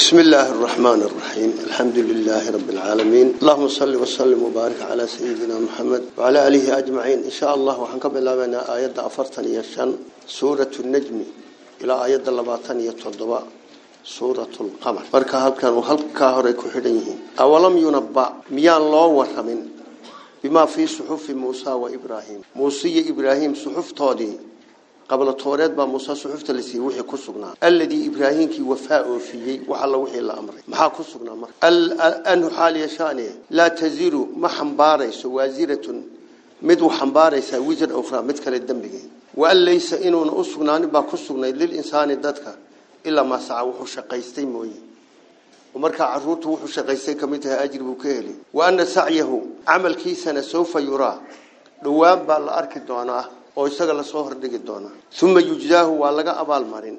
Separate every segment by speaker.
Speaker 1: بسم الله الرحمن الرحيم. الحمد لله رب العالمين. اللهم صل وسلم وبارك على سيدنا محمد وعلى آله أجمعين. إن شاء الله وحنكب الله من آيات أفرتني يشان سورة النجم إلى آيات اللباتني يتوضباء سورة القمر. marka halkan uu halka hore ku xidhan yihiin awalam yunabba miyaan loo waramin bima fi suhuf Musa wa Ibrahim Musa iyo Ibrahim suhuftoodii qabla tooreed baa Musa suhufta la siiyay wixii ku sugnaa alladii Ibrahimki wafaa oo fiiyay waxa la wixii la amray maxaa ku sugnaa marka an xaaliya shaani la taziru ma xambaarayso waziratun mid wax xambaaraysa wizar ukhra mid kale dambiga wa laysa inuu u sugnaan baa ku sugnay lil insaani dadka ilaa ma saca wuxuu shaqaystay mooye marka caruurtu buu ka wa oo isaga la soo hordhigi doonaa thumma yujzaahu waa laga abaal marin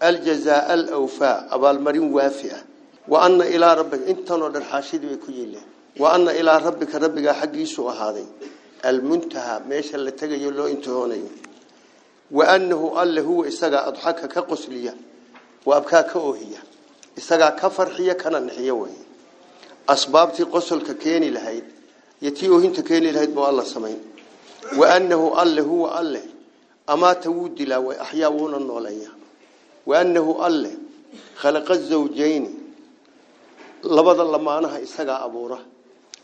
Speaker 1: aljazaa alawfa abaal marin waafi'a wa anna ilaa rabbika intanoo dhan xaashidii bay ku yiileen wa anna ilaa rabbika rabbiga xaqiisu ahaaday almuntaha meesha la tagayo loo intihoonayo wa annahu allahu isaga adxaka ka qosliya وابكا كاوهيا isaga ka farxiya kana nixiyo way asbaabti qosolka keeni lahayd yati oohinta keeni lahayd baa Allah sameey allahu wa allah ama tawdila wa ahyawuna noolaya wa annahu allah khalaqa zawjayn labada lamaanaha isaga abuura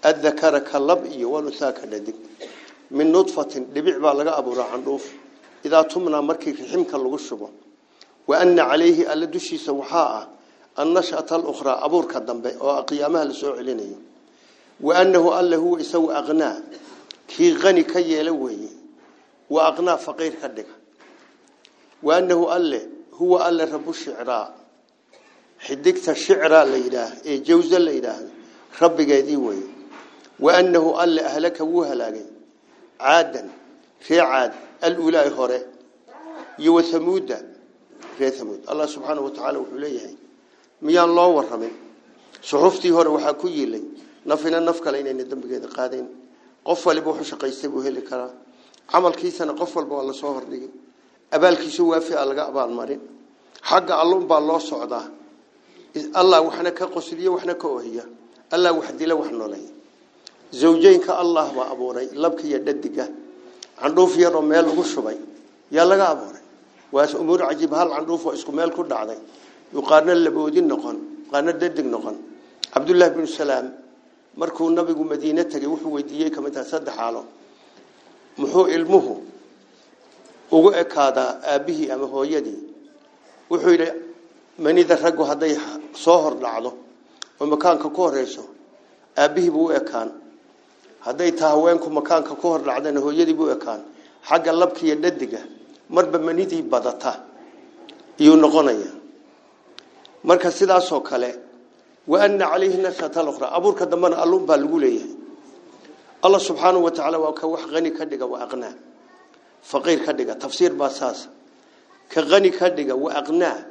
Speaker 1: adhakara kalab iyo walusaaka dhadig min nutfatin dibic baa laga abuura candhuuf idaa tumna markii riximka lagu shubo وأن عليه ألا دشيس وحاء النشأة الأخرى أبور كدنبه أو قيامها لسوء علينيه وأنه ألا هو كي غني كي يلوي وأغنى فقير كدك. وأنه ألا هو ألا رب الشعراء. حدكت الشعراء ليله إيه جوز ليله رب جدي وي وأنه ألا أهلك وهلاقي عادا في عاد. الأولى هراء يو ثمود. allah subxaanahu wa tacaala wuxuu leeyahay miyaan loo waramin suxuftii hore waxaa ku yiilay nafina naf kale inayna dembigeeda qaadayn qof waliba wuxuu shaqaystay buu heli karaa camalkiisana qof walba waa lasoo hordhigay abaalkiisu waafica laga abaalmarin xagga allunbaa loo socdaa allah waxna ka qosliyo waxna ka ohiya allah wax dila wax nooleeya zawjeynka allah baa abuuray labka iyo dhadiga candhuuf yaroo meel lagu shubay yaa laga abuuray waas umuur cajiib hal candhuuf oo isku meel ku dhacday yuqaarna laboodin noqon qaarna dadig noqon cabdullaahi bin salaam markuu nabigu madiine tagay wuxuu weydiiyey ka mid tahay saddex xaalo. Muxuu ilmuhu ugu ekaadaa aabbihii ama hooyadii? Wuxuu yidhi manida raggu hadday soo hor dhacdo oo makaanka ku horeyso aabbihii buu u ekaan. Hadday taa haweenku makaanka ku hor dhacdana hooyadii buu ekaan. Xagga labkiiyo dhadiga marba manidii badata iyuu noqonaya marka sidaas oo kale ka wax qani ka dhiga wa aqnaa faqiir ka dhiga tafsiir baa saas ka qani ka dhiga wa aqnaa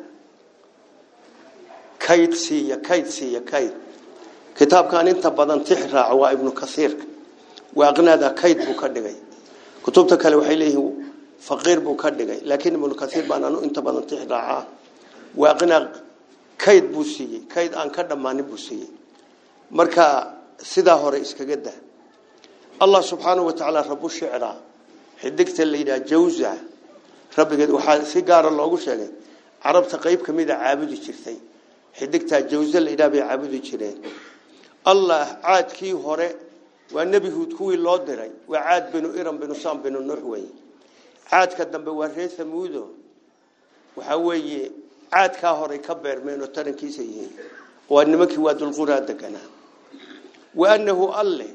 Speaker 1: kayd siiya kayd siiya kayd kitaabkan inta badan tix raaca waa ibnu kasiirka wa aqnaada kayd buu ka dhigay kutubta kale waxay leeyihiin فقير بو كدغاي لكن ابن كثير انو انت بدن تخراعا واقنا كيد بو سيي كيد ان كدماني بو سيي marka sida hore iskaga daa Allah subhanahu wa ta'ala rabu shi'ra xidigta leeyda jawza rabbigeed waxa si gaar ah loogu sheegay arabta qayb kamid ah caabudi jirtay xidigta jawza leeyda bay caabudi jireen Allah aadkii hore waa nabi huud kuwii loo diray waa aad binu iran binu sam binu nuh way caadka dambe waa reer samuudo waxa weeye waa nimankii waa dulquraa deganaa wa annahu alle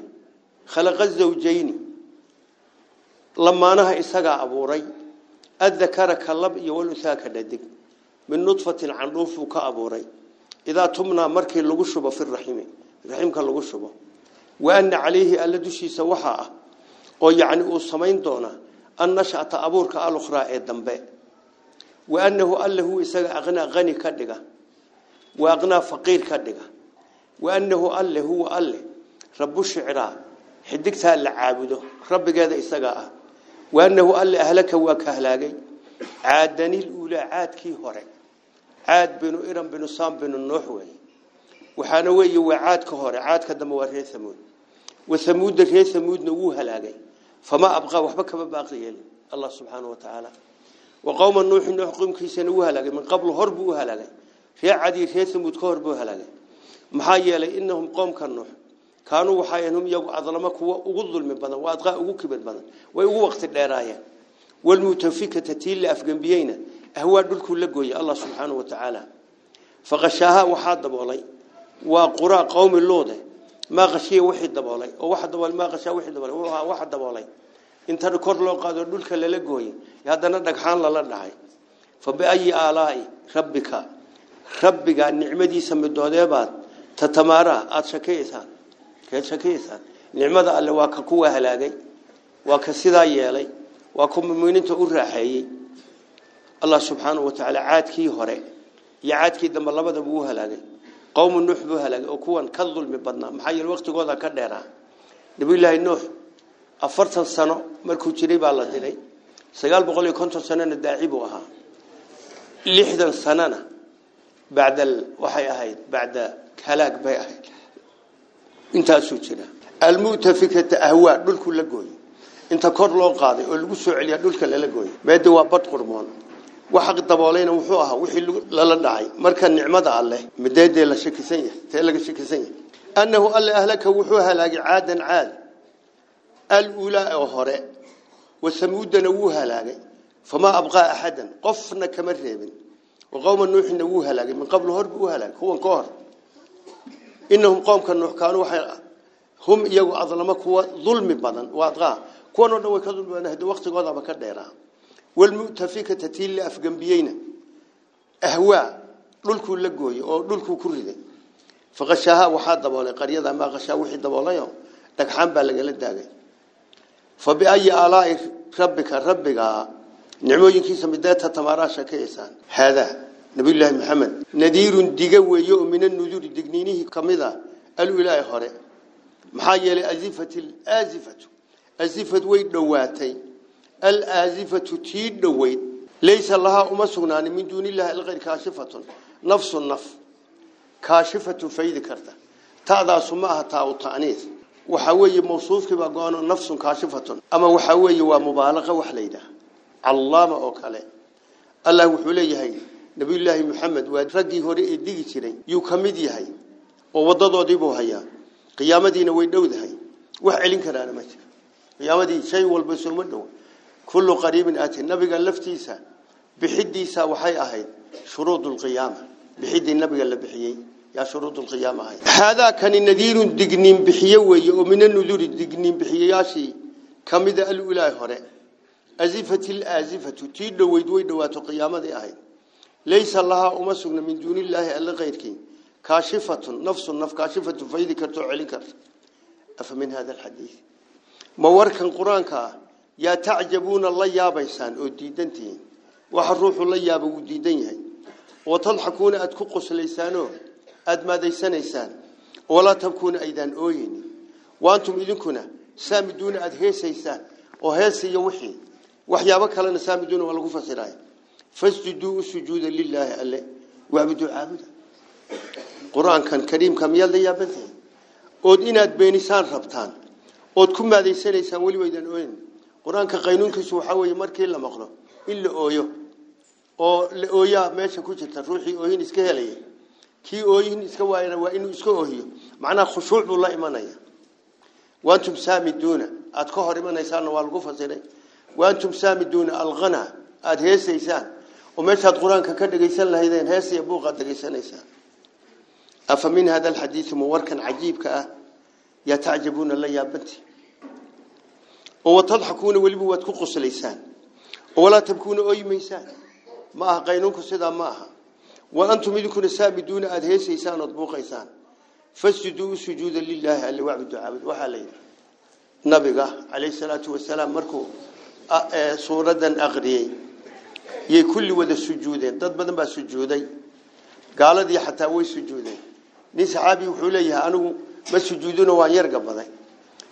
Speaker 1: khalaqa zawjayn lamaanaha isaga abuuray adhakara kalab iyo walusaaka dhadig min nutfatin candhuufu ka abuuray idaa tumna markii lagu shubo fi raximi raximka lagu shubo wa anna calayhi alla dushiisa waxaa ah oo yacni uu samayn doonaa النشأة أبورك الأخرى الدنباء وأنه الله هو أغنى غني كدجا وأغنى فقير كدجا وأنه الله هو الله رب الشعراء حدكتها تال عابده رب هذا إسقاه وأنه الله أهلك وكهلاقي عادني الأولى عاد كي هرع عاد بنو إيران بنو صام بنو النحوي وحانوي وعاد كهرع عاد كدم وره ثمود وثمود ره ثمود نووه هلاقي فما أبغى وحبك ما الله سبحانه وتعالى وقوم النوح نوح قوم كيسان وهلاقي من قبل هرب وهلاقي في عدي في ثمود كهرب وهلاقي محايا لأنهم قوم كنوح كانوا وحايانهم يو أظلمك هو وظلم بنا وأضغى وقوك بنا ويو وقت الإراية والمتفكة تتيل لأفغان بيينا أهو دول كل جوية الله سبحانه وتعالى. فغشاها وحاد دبالي وقرا قوم اللودة. ما غشي وحيد دبالي وواحد دبالي ما غشي وحيد دبالي وواحد دبالي, دبالي, دبالي inta kor loo qaado dhulka lala gooyay haddana dhagxaan lala dhahay fa biayi aalaa'i rabbika rabbiga nicmadiisa midoodeebaad tatamaara aada shakeeysaan keed shakeeysaan nicmada alle waa ka kuwa halaagay waa ka sidaa yeelay waa ku muminiinta u raaxeeyey allah subxaanahu wa tacaala caadkii hore iyo caadkii dambe labadaba uu halaagay qowmu nuux buu halaagay oo kuwan ka dulmi badnaa maxaa yeele waqtigooda ka dheeraa nabiyullaahi nuux afartan sano markuu jiray baa la dilay sagaal boqol iyo konton sanona daaci buu ahaa lixdan sanona bacda waxay ahayd bacda halaag bay ahayd intaasuu jira almutafikata ahwaa dhulku la gooyey inta kor loo qaaday oo lagu soo celiya dhulka lala gooyey meede waa bad qurmoon waxa daboolayna wuxuu ahaa wixii lala dhacay marka nicmada alleh mideedee la shakisan yahay tee laga shakisan yahay annahu alle ahlaka wuxuu halaagay caadan caad الأولى أهراء وثمود نوها لاجي فما أبغى أحدا. قفنا كمرهم وقوم نوح نوها لاجي من قبل هرب وها لاجي هو انكار إنهم قوم كنوح كانوا هم يجوا أظلمك هو ظلم بدن وأضغى كونوا نوي كذب أنا هدي وقت قضى بكده يراه والمتفكة تتيل لأفجن بينا أهواء للكو لجوي أو للكو كرده. فغشاها وحد دبولي قرية ما غشها وحد ضبالي يوم. تكحم بالجلد داعي فبأي آلاء ربك ربك نعموين كيسا مدات تتمارا شكيسان هذا نبي الله محمد. نذير ديقوة يؤمن النذور ديقنينه كمدا الولاي خوري محايا لأزفة الآزفة. أزفة ويدواتي الآزفة تيد ويد ليس الله أمسغنان من دون الله الغير كاشفة. نفس النف. كاشفة فيذكرت تعدى سماها تاوطانيث ma waxa weeye mawsuufkii baa go-ano nafsun kaashifatun ama waxa weeye waa mubaalaqa wax la yidhaah callaama oo kale allah wuxuu leeyahay nabiyullaahi maxamed waa raggii hore ee digi jiray yuu ka mid yahay oo wadadoodiibuu hayaa qiyaamadiina way dhowdahay wax celin karaana ma jiro qiyaamadii shay walba sooma dhow kullu qariibin aati nabiga laftiisa bixidiisa waxay ahayd shuruud lqiyaama bixidii nabiga la bixiyey يا شروط القيامة هاي. هذا كان النذير الدجنين بحيوي ومن النذور الدجنين بحياشي كم إذا الأولى هراء أزفة الأزفة تيد ويد ويد وات قيامة هاي. ليس الله أمسكنا من دون الله إلا غيرك. كاشفة نفس النف كاشفة فيدك تعلك أفمن هذا الحديث؟ مورك القرآن كا يا تعجبون الله يا بيسان أديدنتين وحروح الله يا بوديدين وتضحكون أتكوس ليسانه aada maadaysanaysaan walaa tabkuuna aydaan ooyeynin waantum idinkuna saamiduuna aada heesaysaan oo heesiyo wixii waxyaabo kalena saamiduuna waa lagu fasiraay fasjuduu sujuuda lilaahi alle waabuduu caabuda qur-aankan kariimka miyaad la yaabantahay ood inaad beenisaan rabtaan ood ku maadaysanaysaan weliba idaan ooyin qur-aanka qaynuunkiisu waxaa weeye markii la maqlo in la ooyo oo la ooyaa meesha ku jirta ruuxii ooyin iska helaya كي أوهين إسكو وإن وإنه إسكو أوهيو معنى خشوع بالله إيمانية وأنتم سامدون أتكهر إيمان إيسان والغفة زيني وأنتم سامدون الغنى أتهيس إيسان ومشهد قرآن ككرد إيسان الله إذن هيس يبوغ أتهيس إيسان, إيسان, إيسان أفمن هذا الحديث موركا عجيب كأه يتعجبون الله يا بنتي وتضحكون ولبوا تكقص الإيسان ولا تبكون أي ميسان ما قينونك سيدا ماها aada heesaysaan ood buuqaysaan fasjuduu u sujuuda lilaahi alle wacbudu caabud waxaa la yidhi nabiga calayhi salaatu wasalaam markuu suuradan aqriyey yay kulli wada sujuudeen dad badan baa sujuuday gaaladii xataa way sujuudeen nin saxaabi wuxuu leeyahay anigu ma sujuudino waan yarga baday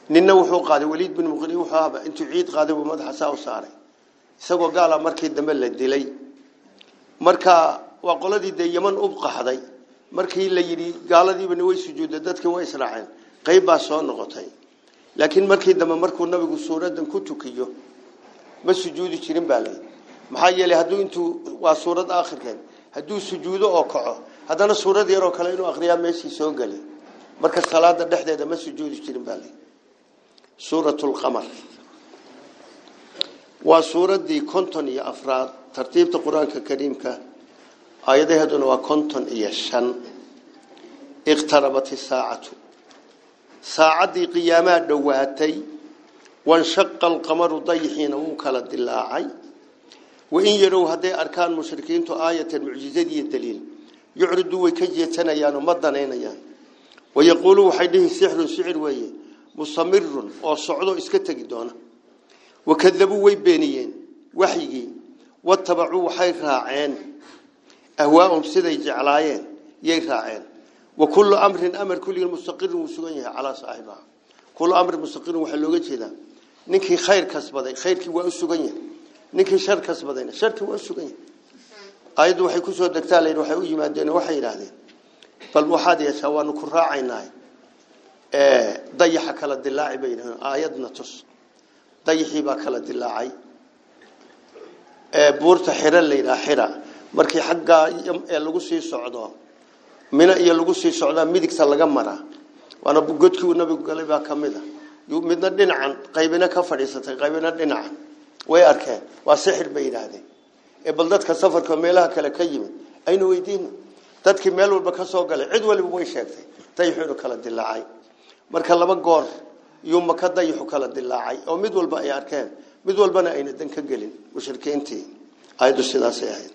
Speaker 1: ninna wuxuu qaaday waliid bin muqri wuxuu ahaa intuu ciid qaaday buu madaxa saa u saaray isagoo gaala markii dambe la dilay marka وقلدي ده يمن أبقى هذاي مركي اللي يدي قال ذي بني ويس وجود دتك ويس راعين قيب عصان غطاي لكن مركي دم مركو النبي الصورة دم كتوكيو بس وجود شيرين بالي محيي اللي هدو أنتو وصورة آخر كان هدو سجود أقع هذا الصورة دي روك لين وأخريا ميسي سونجلي مرك الصلاة ده نحدا دم بس وجود شيرين بالي صورة القمر وصورة دي كونتوني أفراد ترتيب القرآن الكريم كه aayadaheeduna waa konton iyo shan iqtarabat isaacatu saacaddii qiyaamaa dhowaatay wanshaqa alqamaru dayixiina wuu kala dilaacay wain yarow hadday arkaan mushrikiintu aayatan mucjizadiiyo daliil yucriduu way ka jeetanayaan oo ma danaynayaan wayaquuluu waxay dhihi sixrun sicir weeye mustamirun oo socdo iska tegi doona wakadabuu way beeniyeen waxyigii watabacuu waxay raaceen sugan yahay calaa saaxibiha kullu amrin mustaqirin waxaa looga jeedaa ninkii khayr kasbaday khayrkii waa u sugan yahay ninkii shar kasbadayna sharkii waa u sugan yahay aayaddu waxay kusoo degtaa layidhi waxay u yimaadeen waxay yidhaahdeen bal waxaad yeeshaa waanu ku raacaynaa dayaxa kala dilaaci bay yidhahdeen aayadna tus dayaxii baa kala dilaacay buurta xira la yidhaha xira markii xaggaa ee lagu sii socdo mina iyo lagu sii socdaa midigta laga maraa waana godkii uu nabigu galay baa ka mid a midna dhinacan qaybina ka fadhiisatay qaybina dhinacan way arkeen waa sixir bay yidhaahdeen ee bal dadka safarka meelaha kale ka yimid aynu weydiino dadkii meel walba ka soo galay cid waliba way sheegtay dayaxuunu kala dilaacay marka laba goor yuu maka dayaxu kala dilaacay oo mid walba ay arkeen mid walbana ayna dan ka gelin mushrikiintii ayaddu sidaasay ahayd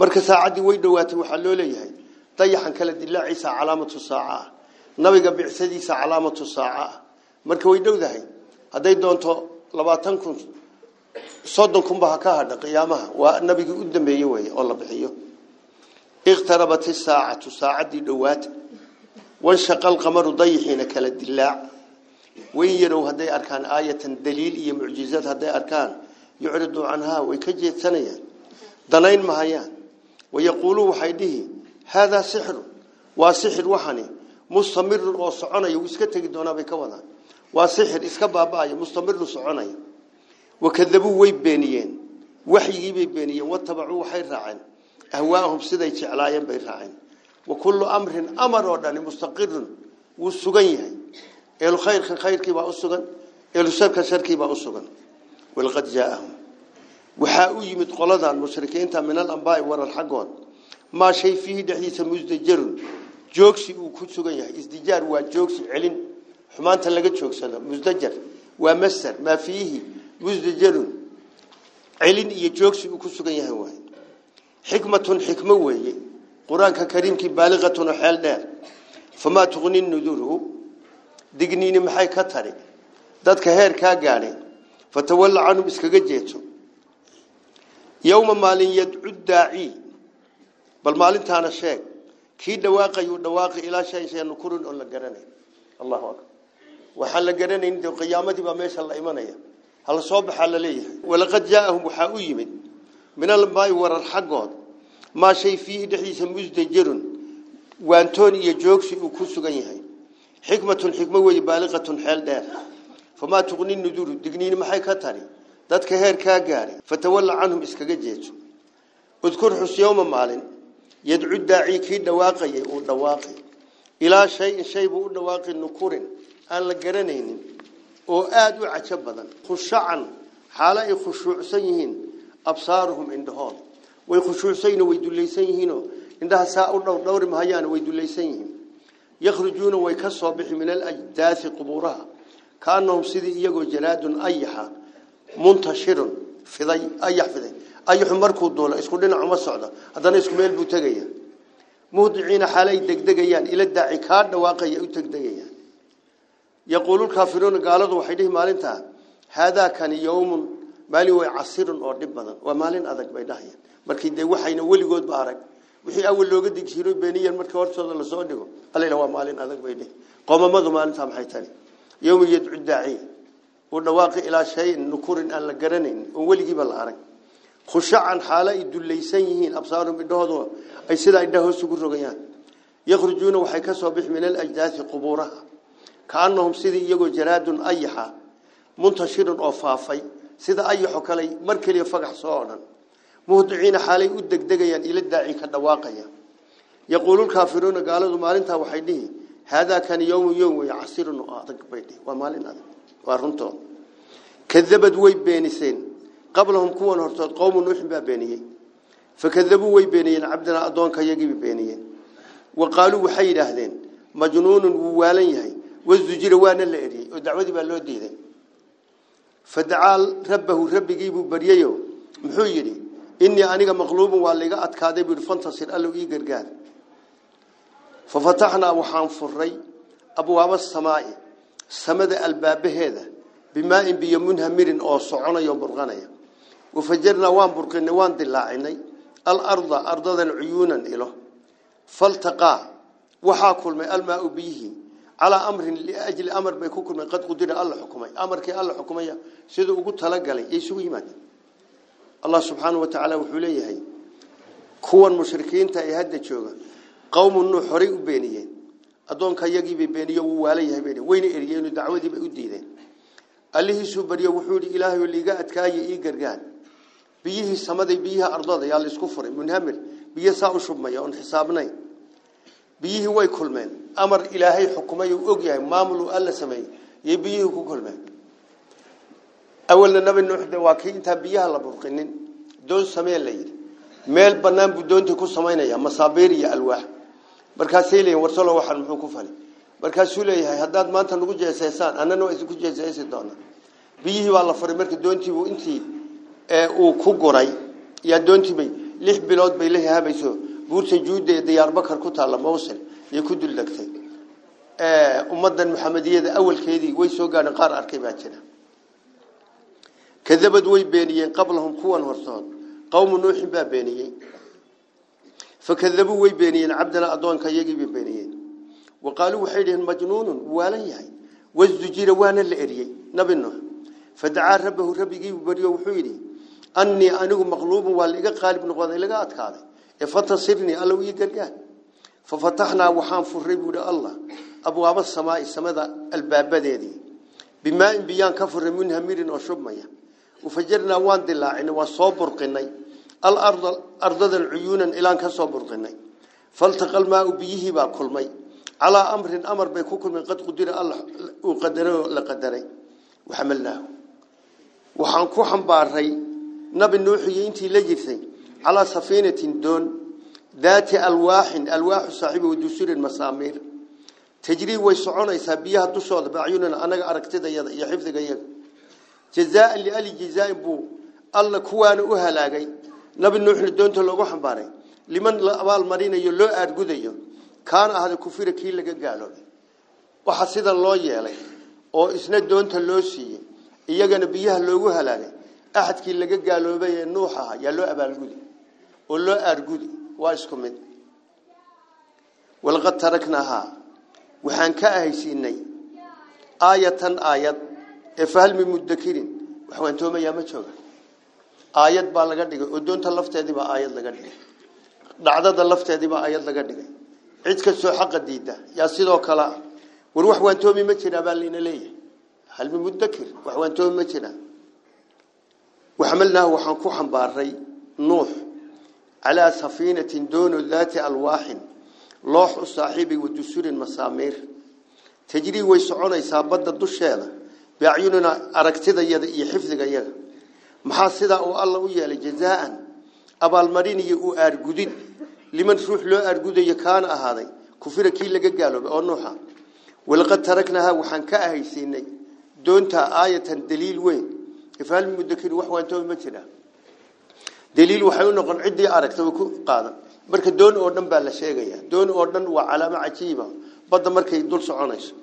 Speaker 1: marka saacaddii way dhowaatay waxaa loo leeyahay dayaxan kala dilaaciisa calaamatu saaca ah nabiga bicsadiisa calaamatu saaca ah marka way dhowdahay hadday doonto labaatan kun soddon kunba ha ka hadha qiyaamaha waa nabigii u dambeeyey weeye oo la bixiyo iqtarabat isaacatu saacaddii dhowaata wanshaqa alqamaru dayixiina kala dilaac wayn yarow hadday arkaan aayatan daliil iyo mucjizad hadday arkaan yucriduu canhaa way ka jeedsanayaan danayn mahayaan ويقولوا وحيده هذا سحر وسحر وحني مستمر الصعنة ويسكت جدنا بكونا. وسحر إسكب أباي مستمر الصعنة وكذبوا ويبينين وحي يبينين واتبعوا وحي الرعين. أهواهم سدي تعلايا بيرعين وكل أمر أمر وداني مستقر والسجنيه إلخير خير كي باوسجن الشر كشر كي باوسجن ولقد جاءهم وحاؤي متقلدا مشركين من الأنباء ورا الحقون ما شيء فيه دحيث مزدجر جوكسي وكتسوغي ازدجار وجوكسي علين حمان تلقى جوكسي مزدجر ومسر ما فيه مزدجر علين يجوكسي وكتسوغي حكمة حكمة قرآن كريم بالغة حال دار فما تغني النذوره دقنين محاي كتاري داد كهير كاقاري فتولى عنهم اسكاقجيتهم yowma maalin yadcu daaci bal maalintaana sheeg kii dhawaaqayuu dhawaaqi ilaa shay shay nukurin oo la garanay allahu akbar waxaan la garanayn qiyaamadii baa meesha la imanaya hala soo baxaa la leeyahay walaqad jaaahum waxaa u yimid min almaai warar xaggood maa shay fiihi dhexdiisa musdajarun waantoon iyo joogsi uu ku sugan yahay xikmatun xikmo weeye baaliqatun xeel dheer famaa tuqni nuduru digniini maxay ka tari dadka heer kaa gaadhay fatawalla canhum iskaga jeeto udkur xus yowma maalin yadcu daaci kii dhawaaqayay uu dhawaaqi ilaa shayin shay buu u dhawaaqi nukurin aan la garanaynin oo aada u cajo badan khushacan xaalo ay khushuucsan yihiin absaaruhum indhahood way khushuucsanyihin way dulaysan yihiinoo indhaha saa u dhowr dhowri mahayaan way dulaysan yihiin yakhrujuuna way ka soo bixi min alajdaasi qubuuraha kaanahum sidii iyagoo jaraadun ayaxa منتشر في أي حفظ أي حمرك الدولة. إسكو لنا عمر سعودة. هذا إسكو ميل بوتجية مودعين حالي دقدقيان. إلى الداعي كارد واقعي يوتقدقيا يقول الكافرون قالوا وحده مال انتهى هذا كان يوم مالي وعصير أردب ومال أذك بيدهيا مركي دي وحينا ولي قد بارك. وحي أول لو قد يكسيرو بينيا مركي ورسوه الله سعودة قال لنا ومال أذك بيده قوم ماذا مال انتهى محيطاني. يوم يدعو الداعي. Uu dhawaaqi ilaa shayin nukurin aan la garanayn oo weligiiba la arag khushacan xaalo ay dullaysan yihiin absaarum indhahoodu ay sidaa indhaha hoos ugu rogayaan yakhrujuuna waxay ka soo bixi min alajdaasi qubuuraha kaannahum sidii iyagoo jaraadun ayaxa muntashirun oo faafay sida ayaxo kale mar keliya fagax soo odhan muhdiciina xaalay u degdegayaan ila daaci ka dhawaaqaya yaquulu lkaafiruuna gaaladu maalintaa waxay dhihi haadaa kan yowmu yowm wey casirun oo adag bay dhihi waa maalin adag waa runtooda kadabad way beeniseen qablahum kuwan hortood qowmu nuuxin baa beeniyey fakadabuu way beeniyeen cabdinaa addoonka yagiiba beeniyeen wa qaaluu waxay yidhaahdeen majnuunun wuu waalan yahay wasdujira waana la eriyey oo dacwadii baa loo diiday fadacaa munhamirin oo soconaya oo burqanaya wafajarnaa waan burqinay waan dilaacinay alarda ardadan cuyuunan ilo faltaqaa waxaa kulmay almaau biyihi calaa amrin liajli amar bay ku kulmay qad qudira alla xukumay amarkii alla xukumaya siduu ugu talagalay yay isugu yimaadeen allah subxaanahu wa tacaala wuxuu leeyahay kuwan mushrikiinta ee hadda jooga qowmu nuux horay u beeniyeen addoonka yagiibay beeniyo wuu waalan yahay bay wayna eriyeenu dacwadiibay u diideen allihiisuu baryo wuxuu yidhi ilaahay liiga adkaaye ii gargaar biyihii samaday biyaha ardada yaa la isku furay munhamir biyo saa u shubmaya oon xisaabnayn biyihii way kulmeen amar ilaahay xukumay uu og yahay maamul uu alla sameeyey yay biyihii ku kulmeen awalna nabi nuux de waa kii intaan biyaha la burqinin doon samee la yidhi meel bannaan buu doontii ku samaynaya masaabiir iyo alwaax markaasay leeyihin warsalo waxaan muxuu ku fali markaasuu leeyahay haddaad maanta nagu jeeseysaan annana waa idinku jeeseysi doonaa biyihii baa la furay marka doontiibuu intii uu ku guray yaa doontiibay lix bilood bay la haabayso buurtan juudda ee diyaarbakar ku taalla mawsil yay ku duldegtay ummaddan maxamediyada awalkeedii way soo gaadheen qaar arkay baa jira kadabad way beeniyeen qablahum kuwan hortood qowmu nuuxin baa beeniyey فكذبوا ويبينين. عبدنا أدوان كيجي بينين وقالوا وحيدهم مجنون ولا يعي والزجير وان الأريي نبنه فدعا ربه ربي جيب بريه وحيدي. أني أنا مغلوب والإجا قال ابن قاضي لقات هذا فتصيرني ألو يجرك ففتحنا وحام فريب ولا الله. أبو عبد السماء السماء الباب بديدي. بما إن بيان كفر منها ميرن وشب مياه. وفجرنا وان دلاعين وصابر قنين alarda ardadan cuyuunan ilaan ka soo burqinay faltaqa almaau biyihii baa kulmay calaa amrin amar bay ku kulmeen qad qudira alla uu qadaray oo la qadaray waxamalnaahu waxaan ku xambaaray nabi nuuxiyo intii la jirtay calaa safiinatin doon daati alwaaxin alwaaxu saaxiiba wadusurin masaamiir tajrii way soconaysaa biyaha dushooda bacyunina anaga aragtidayada iyo nabi nuuxna doonta loogu xambaaray liman la abaal marinayo loo aadgudayo kaana ahda kufira kii laga gaaloobay waxa sida loo yeelay oo isna doonta loo siiyey iyagana biyaha loogu halaagay axadkii laga gaaloobay ee nuux aha yaa loo abaalgudi oo loo aargudi waa isku mid walaqad taraknaahaa waxaan ka ahaysiinay aayatan aayad ee fahal min mudakirin wax waantoomayaa ma jooga aayad baa laga dhigay oo doonta lafteedii baa aayad laga dhigay dhacdada lafteedii baa aayad laga dhigay cid kastoo xaqa diida yaa sidoo kale ah war wax waantoomi ma jiraa baa layna leeyahay hal mudakir wax waantoomi ma jiraa waxmalnaahu waxaan ku xambaaray nuux calaa safiinatin doono daati alwaaxin loox u saaxiibay wadusurin masaamiir tajrii way soconaysaa badda dusheeda biacyunina aragtidayada iyo xifdigayaga maxaa sidaa uu alla u yeelay jazaan abaalmarin iyo uu aargudid liman ruux loo aargudayo kaana ahaaday kufira kii laga gaaloobay oo nuuxa walaqad taraknahaa waxaan ka ahaysiinay doontaa aayatan daliil weyn ifhal mudakir wax waantoomi ma jira daliil waxay u noqon ciddii aragta way ku qaadan marka doon oo dhan baa la sheegaya doon oo dhan waa calaamo cajiiba badda markay dul soconayso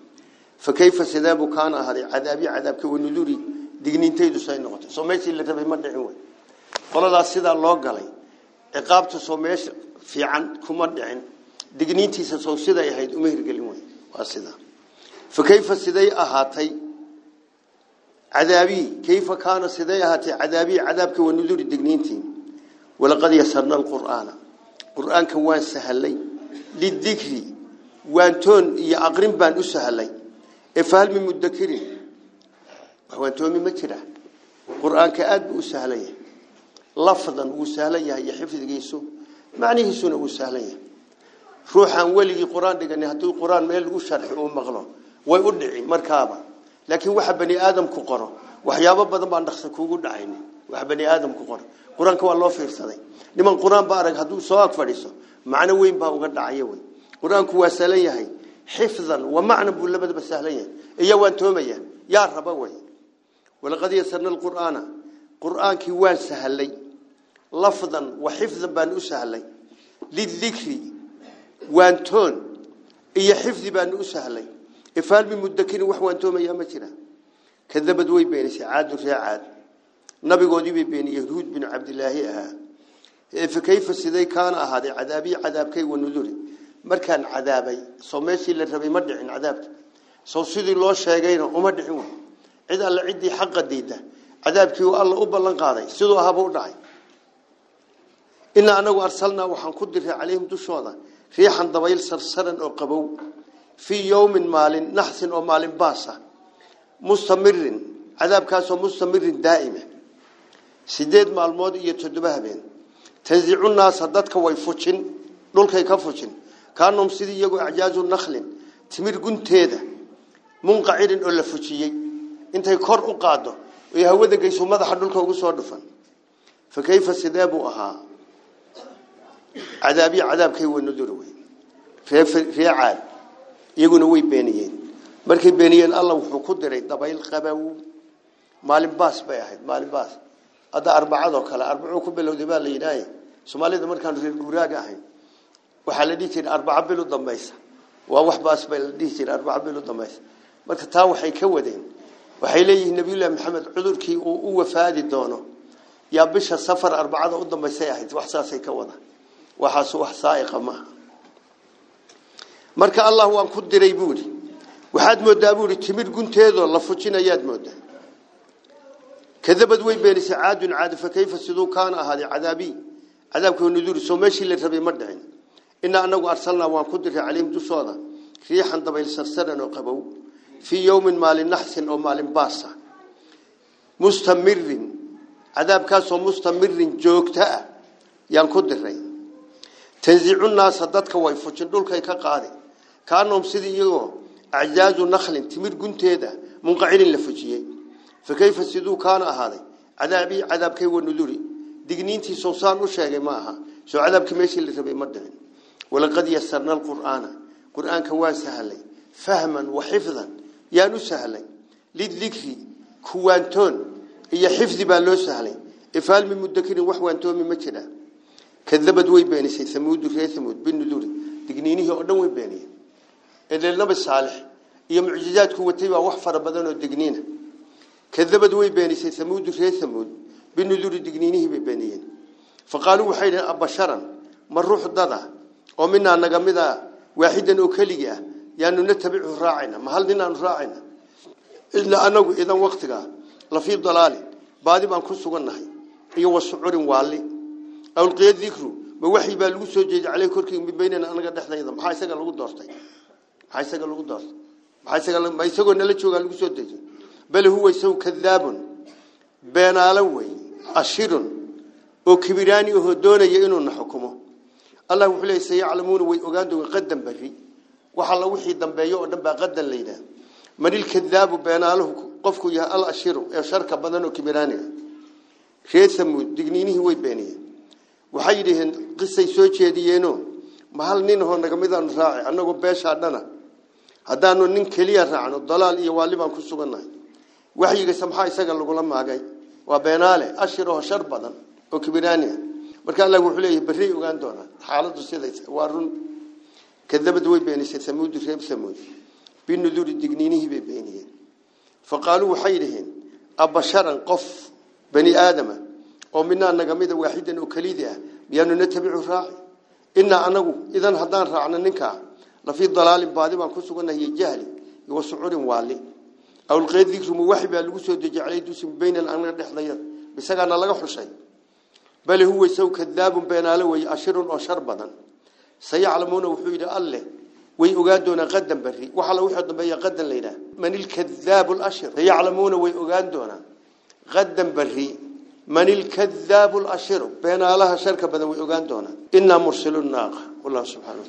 Speaker 1: fa kayfa sidaabu kaana ahaaday cadaabi cadaabka wanuduri digniintaydu say noqotay soo meeshii la rabay ma dhicin wey qoladaas sidaa loo galay ciqaabta soo meesha fiican kuma dhicin digniintiisa soo siday ahayd uma hirgelin wey waa sidaa fa kayfa siday ahaatay cadaabii kayfa kaana siday ahaatay cadaabii cadaabka wanuduri digniintii walaqad yasarna alqur'aana qur'aanka waan sahalay lidikri waantoon iyo aqrin baan u sahalay ee fahmi mudakirin وانتومي ما ترى القرآن كأدب وسهلية لفظا وسهلية يحفظ جيسو معنيه سنة وسهلية روحا ولي القرآن دقني هتقول قرآن ما يلقو شرح ومغلو ويودعي مركابة لكن واحد بني آدم كقرأ وحياه بدن ما نخسر كوجود عيني واحد بني آدم كقرأ القرآن كوا الله في فصلي لما قرآن بارك هتقول سواك فريسة معنيه وين باو قد عيوي القرآن كوا سهلية حفظا ومعنى بقول لبده بسهلية إياه وانتومي يا ربوي ولقد يسرنا القرآن. قرآن كوان سهلي لفظا وحفظا بان أسهلي للذكر وانتون إيا حفظ بان أسهلي إفال من مدكين وحوانتون أيامتنا كذبت ويبين سعاد وسعاد نبي قد يبين يهود بن عبد الله إها. فكيف السيدي كان هذا عذابي عذاب كي والنذور مركان عذابي. صوميسي اللي مدعين عذابت. سوصيدي الله الشيقين ومدعين. Cid alle ciddii xaqa diida cadaabkii uu alla u ballan qaaday siduu ahaaba u dhacay inaa anagu arsalnaa waxaan ku diray calayhim dushooda riixan dabayl sarsaran oo qabow fii yowmin maalin naxsin oo maalin baasa mustamirin cadaabkaasoo mustamirin daa'ima sideed maalmood iyo toddoba habeen tanzicu naasa dadka way fujin dhulkay ka fujin kaanum sidii iyagoo acjaazu nakhlin timir gunteeda munqacirin oo la fujiyey intay kor u qaado oy hawada geyso madaxa dhulka ugu soo dhufan fa kayfa sidee buu ahaa cadaabii cadaabkay wanudur wey ree caad iyaguna way beeniyeen markay beeniyeen alla wuxuu ku diray dabayl qabow maalin baas bay ahayd maalin baas hadda arbacadoo kale arbacuu ku bilowday baa la yidhaaye soomaalida markaan reer guuraaga ahayn waxaa la dhihi jiray u dambaysa waa wax baas bay la dhihi jiray u dambaysa marka taa waxay ka wadeen waxay leeyihiin nabiyullaahi maxamed cudurkii uu u wafaadi doono yaa bisha safar arbacada u dambaysay ahayd wax saasay ka wada waxaas wax saaiqa maaha marka allah waan ku diray buuri waxaad moodaa buuri timir gunteedoo la fujinayaad moodaa kadabad way beenisay caadun caad fa kayfa siduu kaana ahaaday cadaabii cadaabka nuduuri soo meeshii la rabay ma dhicin inaa anagu arsalnaa waan ku diray calayhim dushooda riixan dabayl sarsaran oo qabow في يوم مال نحس أو مال باصة مستمر عذاب كاس مستمر جوكتا. ينكد الرئي. تنزع الناس هددك ويفوشن دولك يكا قادي كانهم سيدي يغو أعجاز نخل تمير قنتي هذا. منقعين لفوشية. فكيف سيدو كان هذا عذابي عذاب كي ونذوري ديقنين تي سوصان وشاقي ماها. سو عذاب كميشي اللي تبقى مدهن ولقد يسرنا القرآن. قرآن كواسها لي فهما وحفظا. Yaan u sahlay lidikri kuwaantoon iyo xifdi baa loo sahlay ifaal min mudakirin wax waantoomi ma jira kadabad way beenisay samuudu reer samuud binuduri digniinihii oo dhan way beeniyeen ee nabi saalix iyo mucjizaadku watay baa wax fara badan oo digniina kadabad way beenisay samuudu reer samuud binuduri digniinihii bay beeniyeen faqaaluu waxay dhaheen abasharan ma ruux dada oo minaa naga mida waaxidan oo keligi ah ina anagu idan waktigaa lafii dalaalin baadi baan ku sugannahay iyo wasucurin waali awlqiya dikru ma waxyi baa lagu soo jeeday caleyh korkii mid baynana anaga dhexdayda maxaa isaga lagu doortay maxaa isaga lagu doortay maxaa isaga ma isagoo nala joogaa lagu soo dejiyay bal huwa isagu kadaabun beenaalo wey ashirun oo kibiraani oo doonaya inuu na xukumo allah wuxuu leeyahay sayaclamuuna way ogaan doonaan qadan bari waxa la wixii dambeeyo oo dhan baa qadan la yidhaah man ilkadaabu beenaaluhu qofku yahay al ashiru ee sharka badan oo kibiraani reer samuud digniinihii way beeniyeen waxay yidhaheen qisay soo jeediyeeno ma hal nin oo naga midaanu raaci annagoo beeshaa dhana haddaanu nin keliya raacno dalaal iyo waali baan ku sugannahay waxyigasa maxaa isaga lagula maagay waa beenaale ashir oo shar badan oo kibiraani ah marka allah wuxuu leeyahay barri ogaan doonaa xaaladdu sidays waa run kadabad way beenisay samuud reeb samuud binuduri digniinihii bay beeniyeen faqaaluu waxay yidhaheen abasharan qof bani aadama oo minaa naga mida waaxidan oo kelidii ah miyaanu natabicu raaci inaa anagu idan haddaan raacno ninkaa lafii dalaalin baadi baan ku sugannahay iyo jahli iyo wasucurin waali awlqeed dikru ma waxi baa lagu soo dejiyay calay dusi baynan anaga dhexdayada bisagaana سيعلمون وحوي الله. ويؤجدون قدم بري. وحلا واحد نبي قدم لنا من الكذاب الأشر. سيعلمون ويؤجدون قدم بري. من الكذاب الأشر. بين الله شرك بدو ويؤجدون إن مرسل الناقة سبحانه